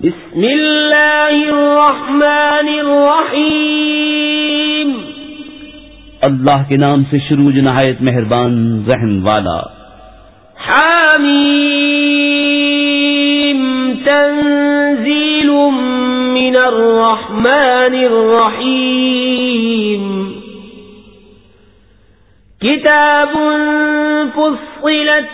بسم اللہ الرحمن الرحیم۔ اللہ کے نام سے شروع نہایت مہربان رحم والا۔ حامیم۔ تنزیل من الرحمن الرحیم۔ كتاب فصلت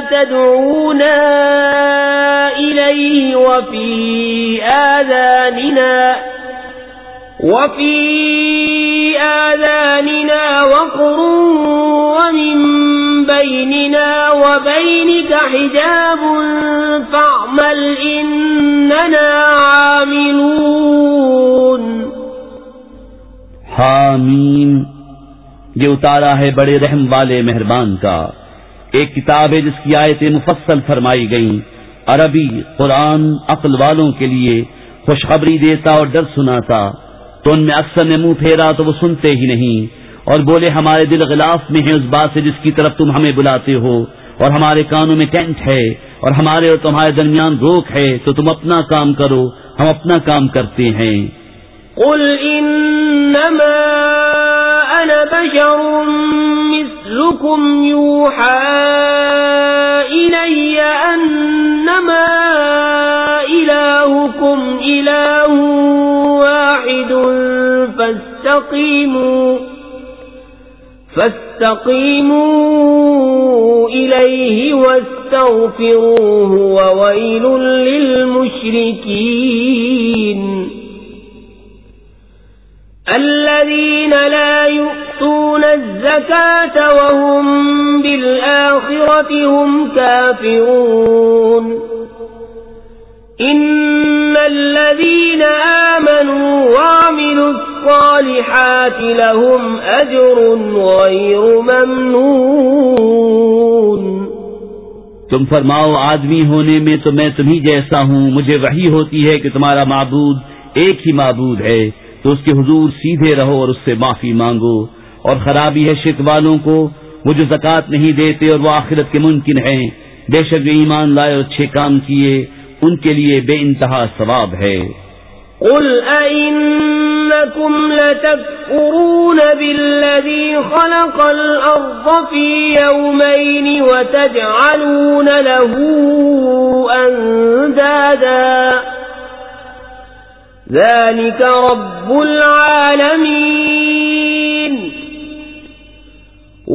تدعونا إليه وفي آذاننا وفي آذاننا وقر ومن بيننا وبينك حجاب فاعمل إننا عاملون حامیم یہ اتارا ہے بڑے رحم والے مہربان کا۔ ایک کتاب ہے جس کی آیتیں مفصل فرمائی گئیں۔ عربی قرآن عقل والوں کے لیے خوشخبری دیتا اور ڈر سناتا۔ تو ان میں اکثر نے منہ پھیرا تو وہ سنتے ہی نہیں۔ اور بولے، ہمارے دل غلاف میں ہیں اس بات سے جس کی طرف تم ہمیں بلاتے ہو۔ اور ہمارے کانوں میں ٹینٹ ہے۔ اور ہمارے اور تمہارے درمیان روک ہے۔ تو تم اپنا کام کرو۔ ہم اپنا کام کرتے ہیں۔ قل انما انا بشر مثلكم يوحى الي انما الهكم اله واحد فاستقيموا فاستقيموا إليه واستغفروه وويل للمشركين الذين لا يؤمنون يؤتون الزكاة وهم بالآخرة هم كافرون إن الذين آمنوا وعملوا الصالحات لهم أجر غير ممنون تم فرماؤ، آدمی ہونے میں تو میں تمہیں جیسا ہوں، مجھے وہی ہوتی ہے کہ تمہارا معبود ایک ہی معبود ہے، تو اس کے حضور سیدھے رہو اور اس سے معافی مانگو۔ اور خرابی ہے شرک والوں کو، وہ جو زکات نہیں دیتے اور وہ آخرت کے ممکن ہیں۔ بے شک ایمان لائے اور اچھے کام کیے، ان کے لیے بے انتہا ثواب ہے۔ قل أئنكم لتكفرون بالذي خلق الأرض في يومين وتجعلون له أندادا ذلك رب العالمين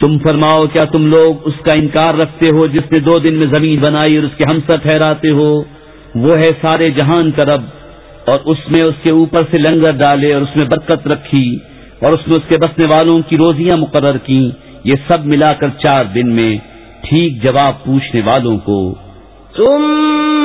تم فرماؤ کیا تم لوگ اس کا انکار رکھتے ہو جس نے دو دن میں زمین بنائی اور اس کے ہمسر ٹھہراتے ہو؟ وہ ہے سارے جہان کا رب، اور اس میں اس کے اوپر سے لنگر ڈالے اور اس میں برکت رکھی اور اس میں اس کے بسنے والوں کی روزیاں مقرر کی یہ سب ملا کر چار دن میں ٹھیک جواب پوچھنے والوں کو۔ ثم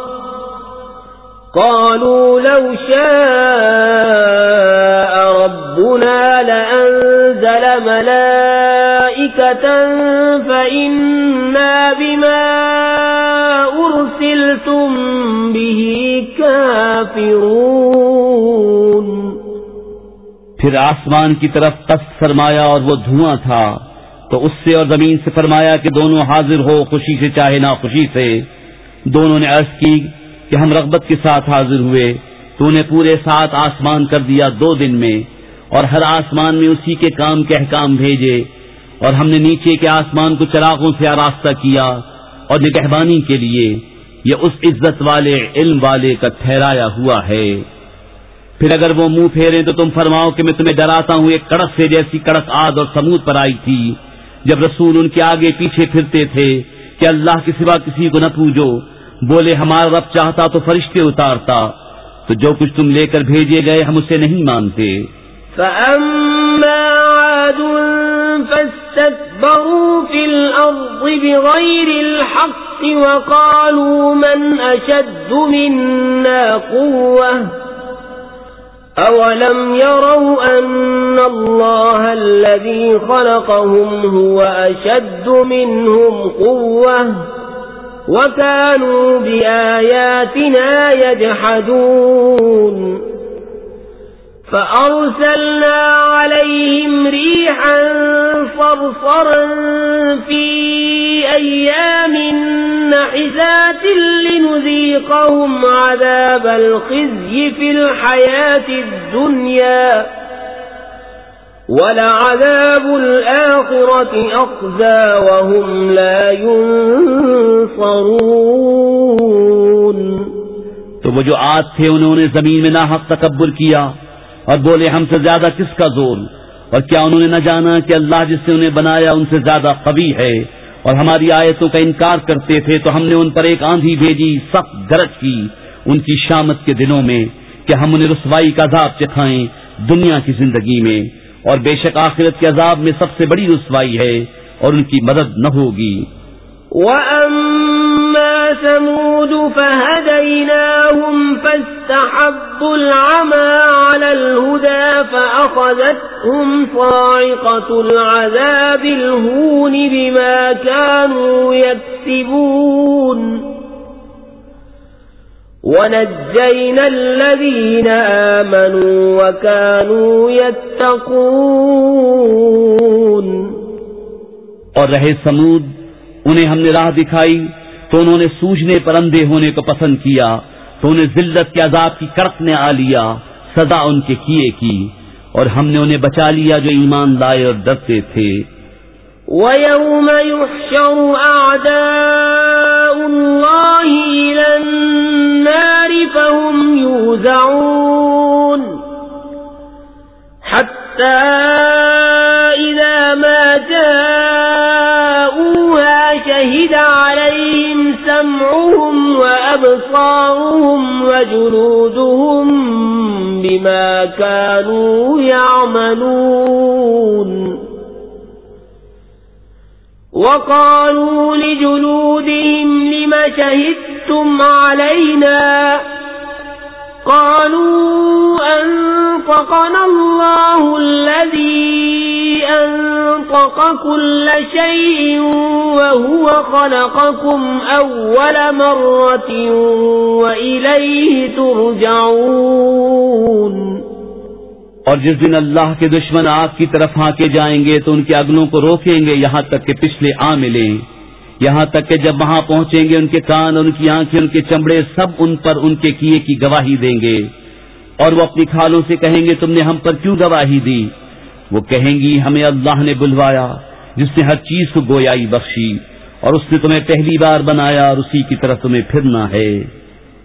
قالوا لو شاء ربنا لأنزل ملائكة فإنا بما أرسلتم به كافرون پھر آسمان کی طرف قص فرمایا اور وہ دھواں تھا تو اس سے اور زمین سے فرمایا کہ دونوں حاضر ہو خوشی سے چاہے نہ خوشی سے۔ دونوں نے عرض کی کہ ہم رغبت کے ساتھ حاضر ہوئے، تو نے پورے سات آسمان کر دیا دو دن میں، اور ہر آسمان میں اسی کے کام کے احکام بھیجے، اور ہم نے نیچے کے آسمان کو چراغوں سے آراستہ کیا، اور نگہبانی کے لیے یہ اس عزت والے، علم والے کا ٹھہرایا ہوا ہے۔ پھر اگر وہ منہ پھیرے تو تم فرماؤ کہ میں تمہیں ڈراتا ہوں، ایک کڑک سے جیسی کڑک آد اور سمود پر آئی تھی، جب رسول ان کے آگے پیچھے پھرتے تھے کہ اللہ کے سوا کسی کو نہ پوجو بولے ہمارا رب چاہتا تو فرشتے اتارتا، تو جو کچھ تم لے کر بھیجے گئے ہم اسے نہیں مانتے۔ فَأَمَّا عَادٌ فَاسْتَكْبَرُوا فِي الْأَرْضِ بِغَيْرِ الْحَقِّ وَقَالُوا مَنْ أَشَدُّ مِنَّا قُوَّةً أَوَلَمْ يَرَوْا أَنَّ اللَّهَ الَّذِي خَلَقَهُمْ هُوَ أَشَدُّ مِنْهُمْ قُوَّةً وكانوا بآياتنا يجحدون. فأرسلنا عليهم ريحا صرصرا في أيام نحسات لنذيقهم عذاب الخزي في الحياة الدنيا. ولعذاب الآخرة أخزى وهم لا ينصرون تو وہ جو آج تھے انہوں نے زمین میں ناحق تکبر کیا اور بولے ہم سے زیادہ کس کا زور؟ اور کیا انہوں نے نہ جانا کہ اللہ جس نے انہیں بنایا ان سے زیادہ قوی ہے؟ اور ہماری آیتوں کا انکار کرتے تھے تو ہم نے ان پر ایک آندھی بھیجی، سخت گرج کی ان کی شامت کے دنوں میں کہ ہم انہیں رسوائی کا عذاب چکھائیں دنیا کی زندگی میں۔ اور بے شک آخرت کے عذاب میں سب سے بڑی رسوائی ہے اور ان کی مدد نہ ہوگی۔ وَأَمَّا ثَمُودُ فَهَدَيْنَاهُمْ فَاسْتَحَبُّوا الْعَمَى عَلَى الْهُدَى فَأَخَذَتْهُمْ صَاعِقَةُ الْعَذَابِ الْهُونِ بِمَا كَانُوا يَكْسِبُونَ ونجينا الذين آمنوا وكانوا يتقون اور رہے سمود انہیں ہم نے راہ دکھائی تو انہوں نے سوجنے پر اندھے ہونے کو پسند کیا تو انہیں ذلت کے عذاب کی کڑک نے آ لیا سزا ان کے کیے کی اور ہم نے انہیں بچا لیا جو ایمان لائے اور ڈرتے تھے۔ وَيَوْمَ يُحْشَرُ أَعْدَاءُ اللَّهِ إِلَى يُوزَعُونَ حَتَّى إِذَا مَا جَاءُوهَا شَهِدَ عَلَيْهِمْ سَمْعُهُمْ وَأَبْصَارُهُمْ وَجُلُودُهُمْ بِمَا كَانُوا يَعْمَلُونَ وقالوا لجلودهم لم شهدتم علينا قالوا أنطقنا الله الذي أنطق كل شيء وهو خلقكم أول مرة وإليه ترجعون. اور جس دن اللہ کے دشمن آگ کی طرف ہانکے جائیں گے تو ان کے اگلوں کو روکیں گے یہاں تک کہ پچھلے آ ملیں یہاں تک کہ جب وہاں پہنچیں گے، ان کے کان، ان کی آنکھیں، ان کے چمڑے سب ان پر ان کے کیے کی گواہی دیں گے۔ اور وہ اپنی کھالوں سے کہیں گے، تم نے ہم پر کیوں گواہی دی؟ وہ کہیں گی، ہمیں اللہ نے بلوایا، جس نے ہر چیز کو گویائی بخشی، اور اس نے تمہیں پہلی بار بنایا، اور اسی کی طرف تمہیں پھرنا ہے۔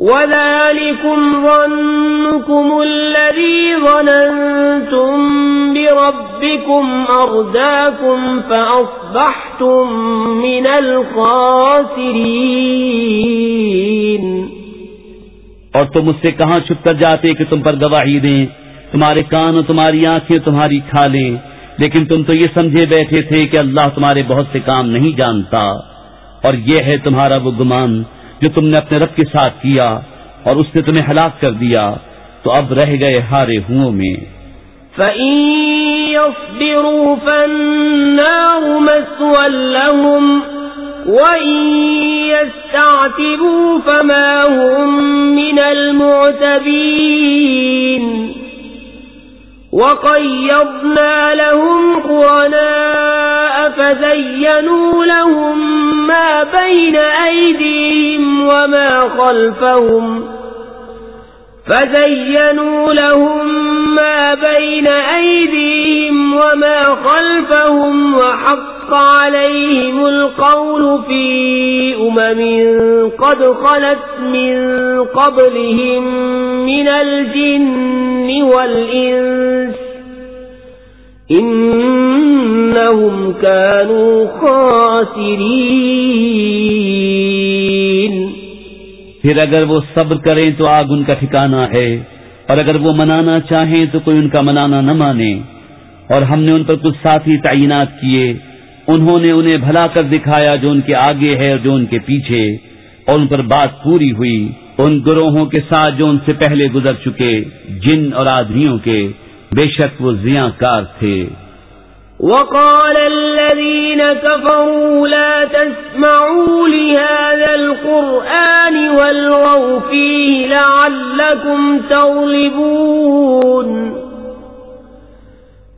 وذلكم ظنكم الذي ظننتم بربكم أرداكم فأصبحتم من الخاسرين اور تم اس سے کہاں چھپ کر جاتے کہ تم پر گواہی دیں؟ تمہارے کان اور تمہاری آنکھیں تمہاری کھا لیں۔ لیکن تم تو یہ سمجھے بیٹھے تھے کہ اللہ تمہارے بہت سے کام نہیں جانتا۔ اور یہ ہے تمہارا وہ گمان جو تم نے اپنے رب کے ساتھ کیا اور اس نے تمہیں ہلاک کر دیا، تو اب رہ گئے ہارے ہوں میں۔ يَصْبِرُوا فَالنَّارُ لَهُمْ، وَإِن يَسْتَعْتِبُوا فَمَا هُمْ مِنَ الْمُعْتَبِينَ فزينوا لهم ما بين أيديهم وما خلفهم فزينوا لهم ما بين أيديهم وما خلفهم وحق عليهم القول في أمم قد خلت من قبلهم من الجن والإنس إنهم كانوا خاسرين. پھر اگر وہ صبر کریں تو آگ ان کا ٹھکانہ ہے، اور اگر وہ منانا چاہیں تو کوئی ان کا منانا نہ مانے۔ اور ہم نے ان پر کچھ ساتھی تعینات کیے، انہوں نے انہیں بھلا کر دکھایا جو ان کے آگے ہے اور جو ان کے پیچھے۔ اور ان پر بات پوری ہوئی، ان گروہوں کے ساتھ جو ان سے پہلے گزر چکے، جن اور آدمیوں کے۔ بے شک وہ زیاں کار تھے۔ وقال الذين كفروا لا تسمعوا لهذا القرآن والغوا فيه لعلكم تغلبون۔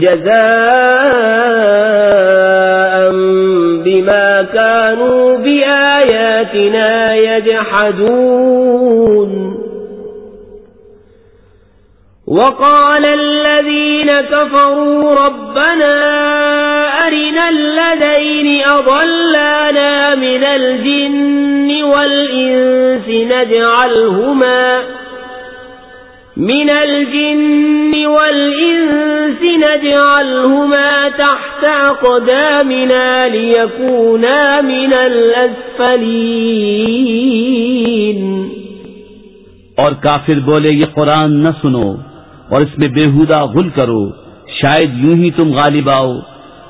جزاء بما كانوا بآياتنا يجحدون. وقال الذين كفروا ربنا أرنا الذين أضلانا من الجن والإنس نجعلهما من الجن والإنس نجعلهما تحت أقدامنا ليكونا من الأسفلين. اور کافر بولے، یہ قرآن نہ سنو اور اس میں بےحودہ غل کرو، شاید یوں ہی تم غالب آؤ۔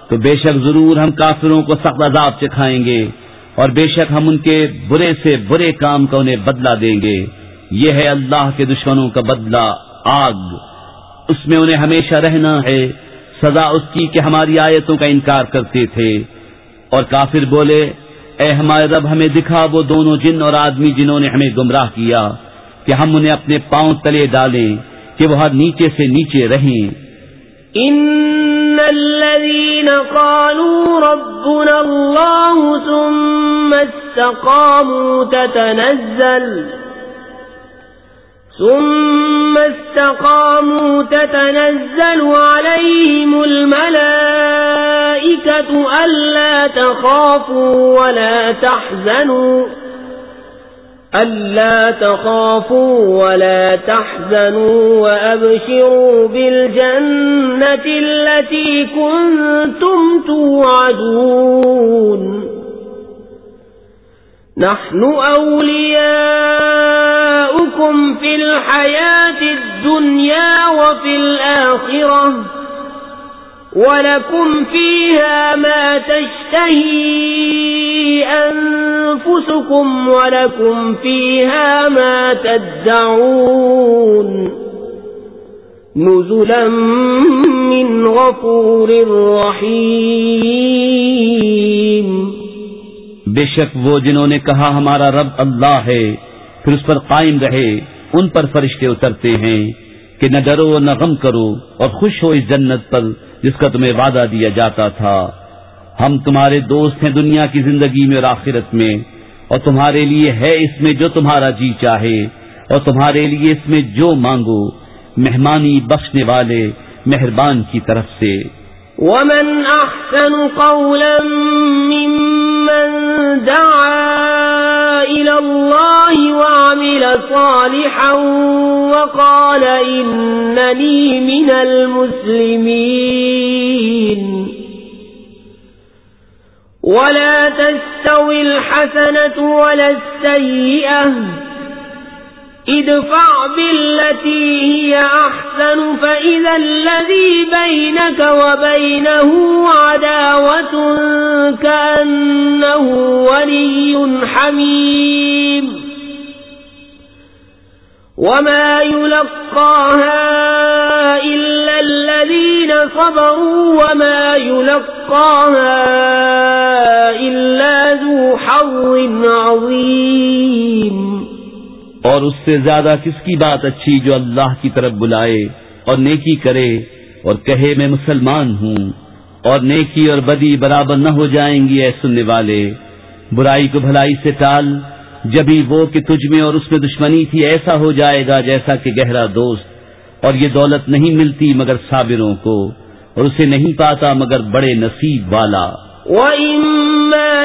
تو بے شک ضرور ہم کافروں کو سخت عذاب چکھائیں گے اور بے شک ہم ان کے برے سے برے کام کا انہیں بدلہ دیں گے۔ یہ ہے اللہ کے دشمنوں کا بدلہ، آگ۔ اس میں انہیں ہمیشہ رہنا ہے، سزا اس کی کہ ہماری آیتوں کا انکار کرتے تھے۔ اور کافر بولے، اے ہمارے رب، ہمیں دکھا وہ دونوں جن اور آدمی جنہوں نے ہمیں گمراہ کیا کہ ہم انہیں اپنے پاؤں تلے ڈالیں کہ وہ ہر نیچے سے نیچے رہیں۔ ان الذين قالوا ربنا الله ثم استقاموا تتنزل ثم استقاموا تتنزل عليهم الملائكة ألا تخافوا ولا تحزنوا ألا تخافوا ولا تحزنوا وأبشروا بالجنة التي كنتم توعدون نحن أولياؤكم نبأكم في الحياة الدنيا وفي الآخرة ولكم فيها ما تشتهي أنفسكم ولكم فيها ما تدعون نزلا من غفور رحيم بے شک وہ جنہوں نے کہا ہمارا رب اللہ ہے پھر اس پر قائم رہے، ان پر فرشتے اترتے ہیں کہ نہ ڈرو نہ غم کرو اور خوش ہو اس جنت پر جس کا تمہیں وعدہ دیا جاتا تھا۔ ہم تمہارے دوست ہیں دنیا کی زندگی میں اور آخرت میں، اور تمہارے لیے ہے اس میں جو تمہارا جی چاہے، اور تمہارے لیے اس میں جو مانگو، مہمانی بخشنے والے مہربان کی طرف سے۔ ومن أحسن قولا ممن دعا إلى الله وعمل صالحا وقال إنني من المسلمين. ولا تستوي الحسنة ولا السيئة. ادفع بالتي هي أحسن، فإذا الذي بينك وبينه عداوة كأنه ولي حميم. وما يلقاها إلا الذين صبروا، وما يلقاها إلا ذو حظ عظيم. اور اس سے زیادہ کس کی بات اچھی جو اللہ کی طرف بلائے اور نیکی کرے اور کہے میں مسلمان ہوں اور نیکی اور بدی برابر نہ ہو جائیں گی اے سننے والے؟ برائی کو بھلائی سے ٹال جبھی وہ کہ تجھ میں اور اس میں دشمنی تھی ایسا ہو جائے گا جیسا کہ گہرا دوست اور یہ دولت نہیں ملتی مگر صابروں کو اور اسے نہیں پاتا مگر بڑے نصیب والا۔ وَإِمَّا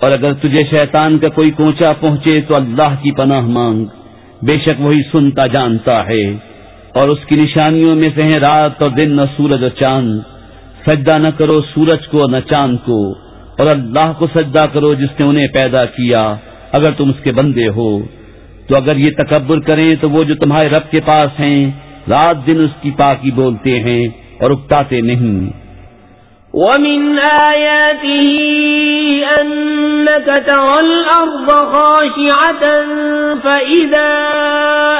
اور اگر تجھے شیطان کا کوئی کوچا پہنچے تو اللہ کی پناہ مانگ، بے شک وہی سنتا جانتا ہے۔ اور اس کی نشانیوں میں سے ہیں رات اور دن، نہ سورج اور چاند۔ سجدہ نہ کرو، سورج کو نہ چاند کو۔ اور اللہ کو سجدہ کرو جس نے انہیں پیدا کیا، اگر تم اس کے بندے ہو۔ تو اگر یہ تکبر کریں تو وہ جو تمہارے رب کے پاس ہیں، رات دن اس کی پاکی بولتے ہیں اور اکتاتے نہیں۔ ومن آياته أنك ترى الأرض خاشعة فإذا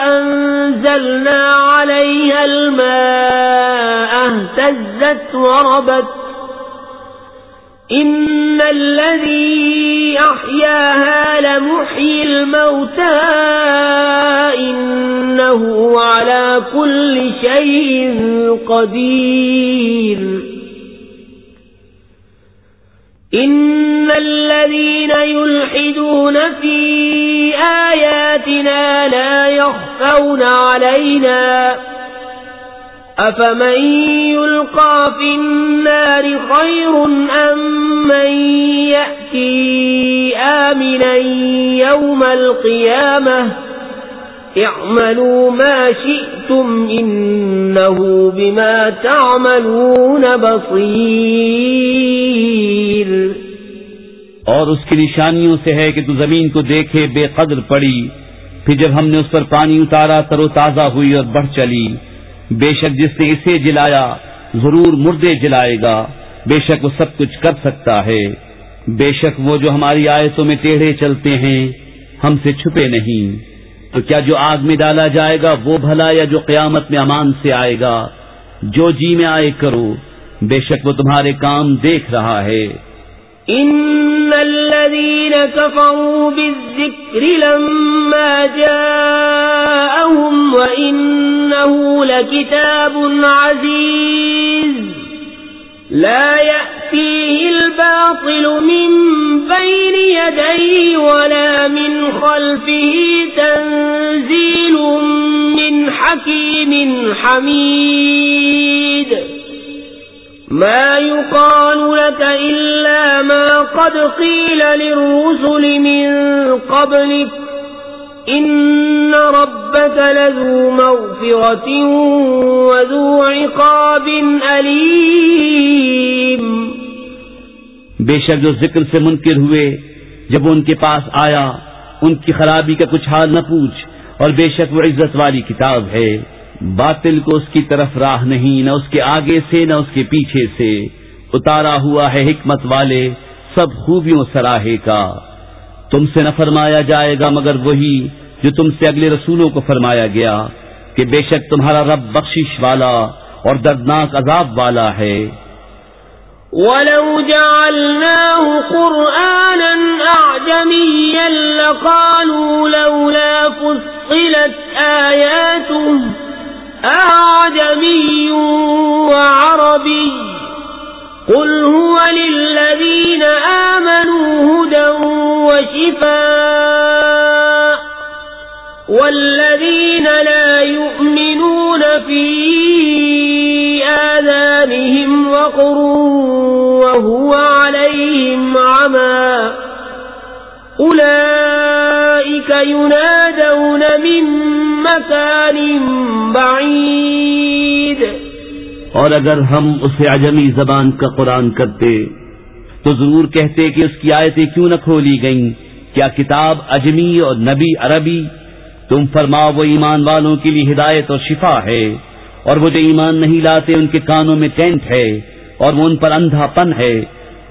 أنزلنا عليها الماء اهتزت وربت إن الذي أحياها لمحيي الموتى إنه على كل شيء قدير إن الذين يلحدون في آياتنا لا يخفون علينا أفمن يلقى في النار خير أم من يأتي آمنا يوم القيامة اعملوا ما شئتم إنه بما تعملون بصير۔ اور اس کی نشانیوں سے ہے کہ تو زمین کو دیکھے بے قدر پڑی، پھر جب ہم نے اس پر پانی اتارا ترو تازہ ہوئی اور بڑھ چلی۔ بے شک جس نے اسے جلایا، ضرور مردے جلائے گا۔ بے شک وہ سب کچھ کر سکتا ہے۔ بے شک وہ جو ہماری آیتوں میں ٹیڑھے چلتے ہیں، ہم سے چھپے نہیں۔ تو کیا جو آگ میں ڈالا جائے گا وہ بھلا یا جو قیامت میں امان سے آئے گا؟ جو جی میں آئے کرو، بے شک وہ تمہارے کام دیکھ رہا ہے۔ ان الذين كفروا بالذكر لما جاءهم وانه لكتاب عزيز لا يأتيه الباطل من بين يديه ولا من خلفه تنزيل من حكيم حميد. ما يقال لك إلا ما قد قيل للرسل من قبلك. إن ربك لذو مغفرة وذو عقاب أليم. بے شک جو ذکر سے منکر ہوئے، جب وہ ان کے پاس آیا، ان کی خرابی کا کچھ حال نہ پوچھ، اور بے شک وہ عزت والی کتاب ہے۔ باطل کو اس کی طرف راہ نہیں، نہ اس کے آگے سے، نہ اس کے پیچھے سے۔ اتارا ہوا ہے حکمت والے سب خوبیوں سراہے کا۔ تم سے نہ فرمایا جائے گا مگر وہی جو تم سے اگلے رسولوں کو فرمایا گیا، کہ بے شک تمہارا رب بخشش والا اور دردناک عذاب والا ہے۔ وَلَوْ جَعَلْنَاهُ قُرْآنًا أَعْجَمِيًّا لَقَالُوا لَوْلَا فُصِّلَتْ آيَاتُهُ أعجمي وعربي قل هو للذين آمنوا هدى وشفاء والذين لا يؤمنون في آذانهم وقر وهو عليهم عمى أولئك ينادون من مكان بعيد اور اگر ہم اسے عجمی زبان کا قرآن کرتے، تو ضرور کہتے کہ اس کی آیتیں کیوں نہ کھولی گئیں؟ کیا کتاب اجمی اور نبی عربی؟ تم فرماؤ وہ ایمان والوں کے لیے ہدایت اور شفا ہے، اور وہ جو ایمان نہیں لاتے، ان کے کانوں میں ٹینٹ ہے۔ اور وہ ان پر اندھا پن ہے،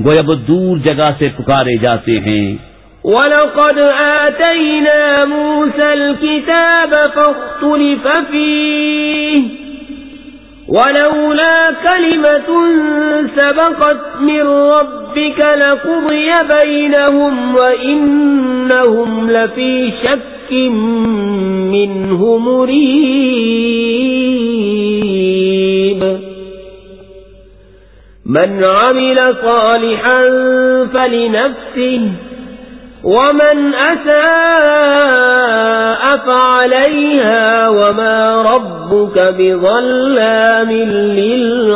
گویا وہ دور جگہ سے پکارے جاتے ہیں۔ وَلَقَدْ آتَيْنَا مُوسَى الْكِتَابَ فَاخْتُلِفَ فِيهِ وَلَوْلَا كَلِمَةٌ سَبَقَتْ مِنْ رَبِّكَ لَقُضِيَ بَيْنَهُمْ وَإِنَّهُمْ لَفِي شَكٍّ مِّنْهُ مُرِيبٍ مَنْ عَمِلَ صَالِحًا فَلِنَفْسِهِ، ومن أساء فعليها، وما ربك بظلام للعبيد.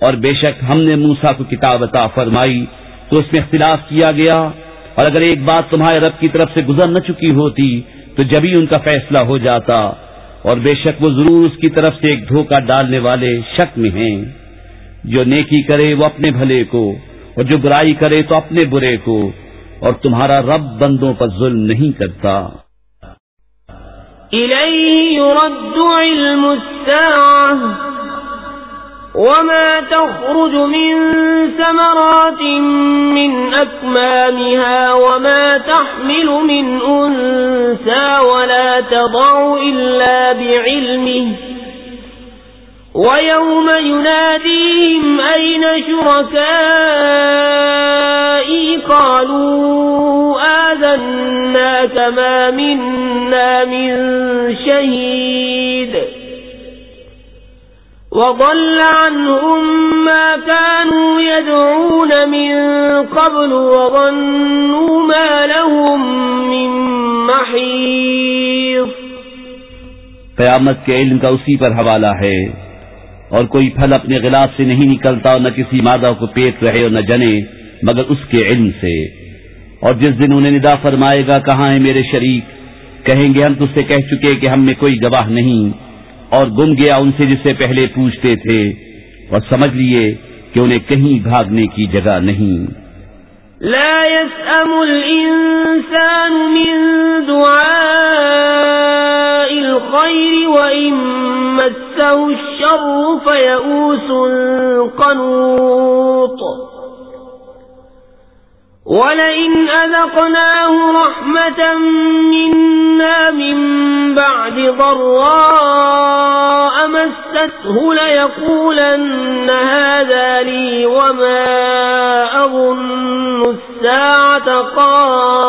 اور بے شک ہم نے موسا کو کتاب عطا فرمائی، تو اس میں اختلاف کیا گیا، اور اگر ایک بات تمہارے رب کی طرف سے گزر نہ چکی ہوتی، تو جبھی ان کا فیصلہ ہو جاتا۔ اور بے شک وہ ضرور اس کی طرف سے ایک دھوکہ ڈالنے والے شک میں ہیں۔ جو نیکی کرے وہ اپنے بھلے کو، اور جو برائی کرے تو اپنے برے کو۔ اور تمہارا رب بندوں پر ظلم نہیں کرتا۔ يرد علم وما تخرج من ثمرات من أكمامها، وما تحمل من أنسى ولا إلا بعلمه ويوم يناديهم أين شركائي قالوا آذنا كما منا من شهيد وضل عنهم ما كانوا يدعون من قبل وظنوا ما لهم من محيط قیامت کے علم کا اسی پر حوالہ ہے۔ اور کوئی پھل اپنے غلاف سے نہیں نکلتا اور نہ کسی مادہ کو پیٹ رہے اور نہ جنے مگر اس کے علم سے۔ اور جس دن انہیں ندا فرمائے گا، کہاں ہے میرے شریک؟ کہیں گے ہم تج سے کہہ چکے کہ ہم میں کوئی گواہ نہیں۔ اور گم گیا ان سے جس سے پہلے پوچھتے تھے۔ اور سمجھ لیے کہ انہیں کہیں بھاگنے کی جگہ نہیں۔ لا يسأم الإنسان من دعاء الخير وإن مسه الشر فيئوس قنوط. ولئن أذقناه رحمة منا من بعد ضراء مسته ليقولن هذا لي وما أظن الساعة قائمة.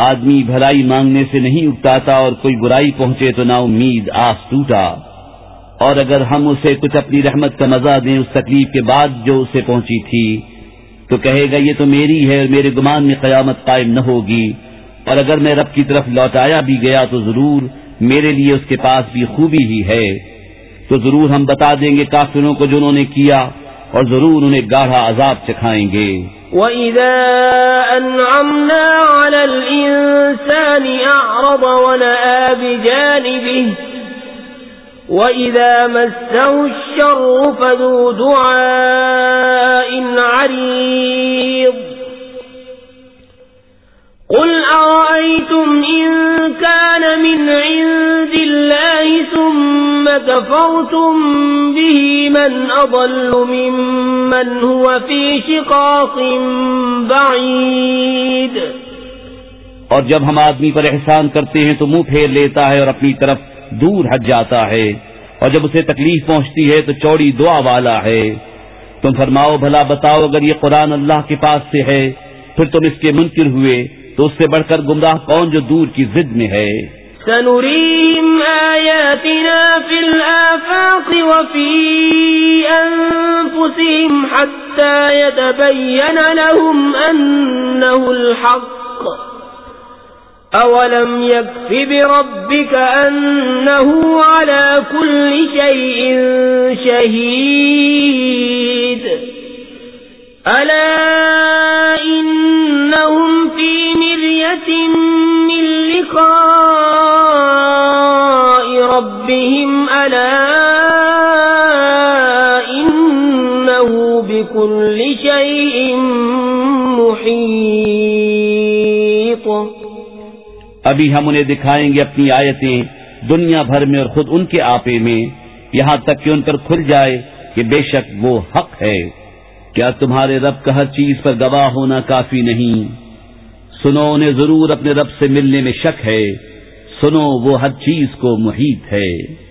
آدمی بھلائی مانگنے سے نہیں اگتاتا اور کوئی برائی پہنچے تو نا امید آس ٹوٹا۔ اور اگر ہم اسے کچھ اپنی رحمت کا مزہ دیں اس تکلیف کے بعد جو اسے پہنچی تھی، تو کہے گا یہ تو میری ہے اور میرے گمان میں قیامت قائم نہ ہوگی۔ اور اگر میں رب کی طرف لوٹایا بھی گیا تو ضرور میرے لیے اس کے پاس بھی خوبی ہی ہے۔ تو ضرور ہم بتا دیں گے کافروں کو جو انہوں نے کیا اور ضرور انہیں گاڑھا عذاب چکھائیں گے۔ وَإِذَا أَنْعَمْنَا عَلَى الْإِنسَانِ أَعْرَضَ وَنَآ بِجَانِبِهِ وَإِذَا مَسَّهُ الشَّرُّ فَذُو دُعَاءٍ عَرِيضٍ قُلْ أَرَأَيْتُمْ إِن كَانَ مِنْ عِندِ اللَّهِ ثُمَّ كَفَرْتُمْ بِهِ مَنْ أَضَلُّ مِمَّنْ هُوَ فِي شِقَاقٍ بَعِيدٍ. اور جب ہم آدمی پر احسان کرتے ہیں تو منہ پھیر لیتا ہے اور اپنی طرف دور ہٹ جاتا ہے اور جب اسے تکلیف پہنچتی ہے تو چوڑی دعا والا ہے۔ تم فرماؤ بھلا بتاؤ اگر یہ قرآن اللہ کے پاس سے ہے پھر تم اس کے منکر ہوئے تو اس سے بڑھ کر گمراہ کون جو دور کی ضد میں ہے؟ سنريهم آياتنا في الآفاق وفي أنفسهم حتى يتبين لهم أنه الحق. أولم يكف بربك أنه على كل شيء شهيد. ألا إنهم في مرية من لقاء ربهم ألا إنه بكل شيء محيط ابھی ہم انہیں دکھائیں گے اپنی آیتیں دنیا بھر میں اور خود ان کے آپے میں، یہاں تک کہ ان پر کھل جائے کہ بے شک وہ حق ہے۔ کیا تمہارے رب کا ہر چیز پر گواہ ہونا کافی نہیں؟ سنو، انہیں ضرور اپنے رب سے ملنے میں شک ہے۔ سنو وہ ہر چیز کو محیط ہے۔